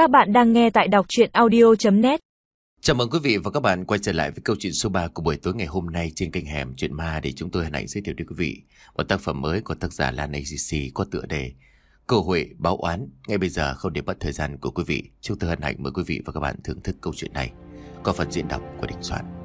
Các bạn đang nghe tại đọc chuyện audio.net Chào mừng quý vị và các bạn quay trở lại với câu chuyện số 3 của buổi tối ngày hôm nay trên kênh Hẻm Chuyện Ma để chúng tôi hân hạnh giới thiệu đến quý vị một tác phẩm mới của tác giả Lan ACC có tựa đề Cơ hội báo oán. Ngay bây giờ không để mất thời gian của quý vị, chúng tôi hân hạnh mời quý vị và các bạn thưởng thức câu chuyện này. Có phần diễn đọc của Đình Soạn.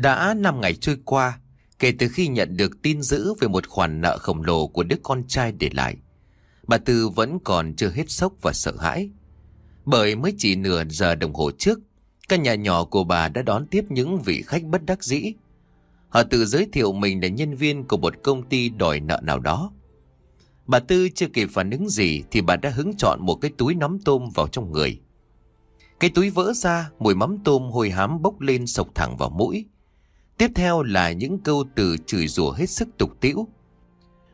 Đã 5 ngày trôi qua, kể từ khi nhận được tin dữ về một khoản nợ khổng lồ của đứa con trai để lại, bà Tư vẫn còn chưa hết sốc và sợ hãi. Bởi mới chỉ nửa giờ đồng hồ trước, căn nhà nhỏ của bà đã đón tiếp những vị khách bất đắc dĩ. Họ tự giới thiệu mình là nhân viên của một công ty đòi nợ nào đó. Bà Tư chưa kịp phản ứng gì thì bà đã hứng chọn một cái túi nắm tôm vào trong người. Cái túi vỡ ra, mùi mắm tôm hồi hám bốc lên sộc thẳng vào mũi. Tiếp theo là những câu từ chửi rủa hết sức tục tĩu.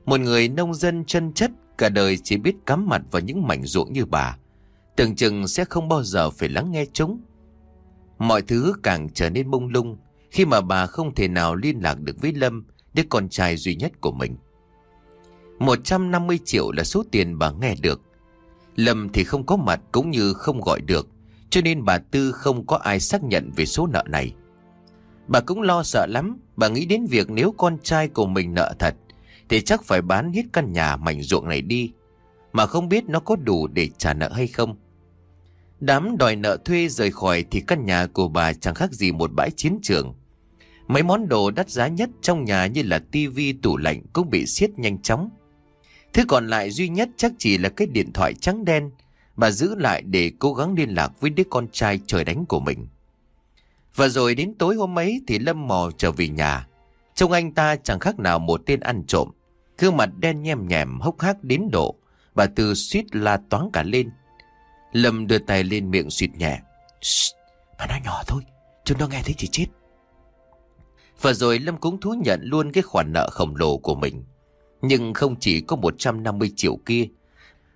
Một người nông dân chân chất cả đời chỉ biết cắm mặt vào những mảnh ruộng như bà. Tưởng chừng sẽ không bao giờ phải lắng nghe chúng. Mọi thứ càng trở nên mông lung khi mà bà không thể nào liên lạc được với Lâm, đứa con trai duy nhất của mình. 150 triệu là số tiền bà nghe được. Lâm thì không có mặt cũng như không gọi được, cho nên bà Tư không có ai xác nhận về số nợ này. Bà cũng lo sợ lắm, bà nghĩ đến việc nếu con trai của mình nợ thật, thì chắc phải bán hết căn nhà mảnh ruộng này đi, mà không biết nó có đủ để trả nợ hay không. Đám đòi nợ thuê rời khỏi thì căn nhà của bà chẳng khác gì một bãi chiến trường. Mấy món đồ đắt giá nhất trong nhà như là tivi, tủ lạnh cũng bị siết nhanh chóng. Thứ còn lại duy nhất chắc chỉ là cái điện thoại trắng đen bà giữ lại để cố gắng liên lạc với đứa con trai trời đánh của mình. Và rồi đến tối hôm ấy thì Lâm mò trở về nhà. Trông anh ta chẳng khác nào một tên ăn trộm. Gương mặt đen nhem nhèm hốc hác đến độ. Bà Tư suýt la toáng cả lên. Lâm đưa tay lên miệng suýt nhẹ. Mà nói nhỏ thôi, chúng nó nghe thấy thì chết. Và rồi Lâm cũng thú nhận luôn cái khoản nợ khổng lồ của mình. Nhưng không chỉ có 150 triệu kia,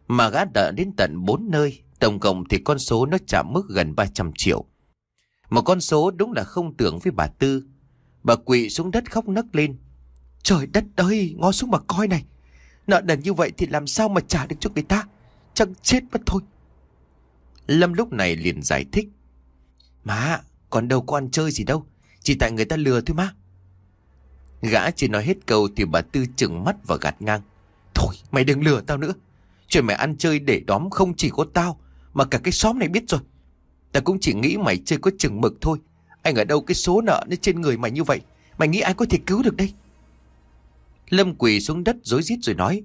mà gã nợ đến tận 4 nơi, tổng cộng thì con số nó chạm mức gần 300 triệu. Một con số đúng là không tưởng với bà Tư. Bà quỵ xuống đất khóc nấc lên. Trời đất ơi, ngó xuống mà coi này. Nợ nần như vậy thì làm sao mà trả được cho người ta. Chẳng chết mất thôi. Lâm lúc này liền giải thích. Má, còn đâu có ăn chơi gì đâu. Chỉ tại người ta lừa thôi má. Gã chỉ nói hết câu thì bà Tư chừng mắt và gạt ngang. Thôi, mày đừng lừa tao nữa. Chuyện mày ăn chơi để đóm không chỉ có tao, mà cả cái xóm này biết rồi. Ta cũng chỉ nghĩ mày chơi có chừng mực thôi. Anh ở đâu cái số nợ nó trên người mày như vậy? Mày nghĩ ai có thể cứu được đây? Lâm quỳ xuống đất rối rít rồi nói,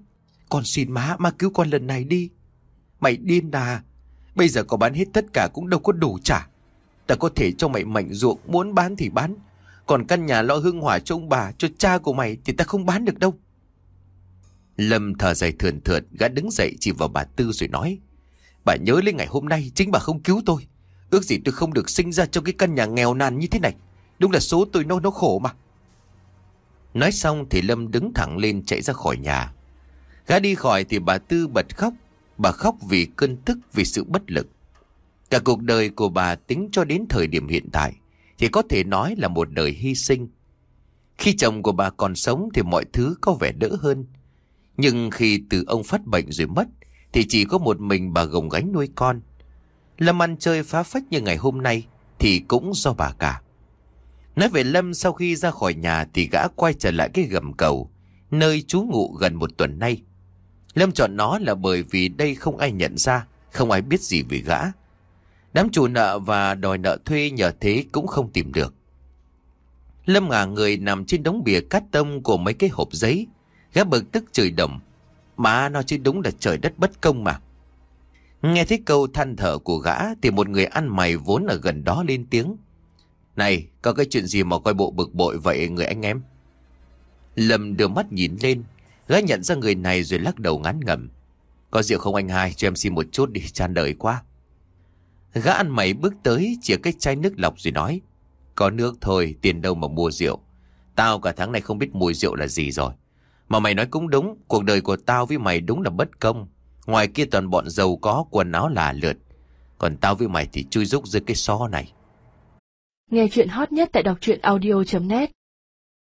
Con xin má má cứu con lần này đi. Mày điên à Bây giờ có bán hết tất cả cũng đâu có đủ trả. Ta có thể cho mày mảnh ruộng, Muốn bán thì bán. Còn căn nhà lọ hương hỏa cho ông bà, Cho cha của mày thì ta không bán được đâu. Lâm thở dài thườn thượt, Gã đứng dậy chỉ vào bà Tư rồi nói, Bà nhớ lên ngày hôm nay Chính bà không cứu tôi. Ước gì tôi không được sinh ra trong cái căn nhà nghèo nàn như thế này. Đúng là số tôi nó nó khổ mà. Nói xong thì Lâm đứng thẳng lên chạy ra khỏi nhà. Gã đi khỏi thì bà Tư bật khóc. Bà khóc vì cơn tức, vì sự bất lực. Cả cuộc đời của bà tính cho đến thời điểm hiện tại Thì có thể nói là một đời hy sinh. Khi chồng của bà còn sống thì mọi thứ có vẻ đỡ hơn. Nhưng khi từ ông phát bệnh rồi mất Thì chỉ có một mình bà gồng gánh nuôi con. Lâm ăn chơi phá phách như ngày hôm nay thì cũng do bà cả. Nói về Lâm sau khi ra khỏi nhà thì gã quay trở lại cái gầm cầu, nơi chú ngụ gần một tuần nay. Lâm chọn nó là bởi vì đây không ai nhận ra, không ai biết gì về gã. Đám chủ nợ và đòi nợ thuê nhờ thế cũng không tìm được. Lâm ngả người nằm trên đống bìa cát tông của mấy cái hộp giấy. Gã bực tức trời đồng. Mà nó chứ đúng là trời đất bất công mà. Nghe thấy câu than thở của gã thì một người ăn mày vốn ở gần đó lên tiếng. Này, có cái chuyện gì mà coi bộ bực bội vậy người anh em? Lâm đưa mắt nhìn lên, gã nhận ra người này rồi lắc đầu ngán ngẩm. Có rượu không anh hai, cho em xin một chút đi, tràn đời quá. Gã ăn mày bước tới, chia cái chai nước lọc rồi nói. Có nước thôi, tiền đâu mà mua rượu. Tao cả tháng này không biết mùi rượu là gì rồi. Mà mày nói cũng đúng, cuộc đời của tao với mày đúng là bất công. Ngoài kia toàn bọn giàu có, quần áo là lượt. Còn tao với mày thì chui rúc dưới cái xó này. Nghe chuyện hot nhất tại đọc audio.net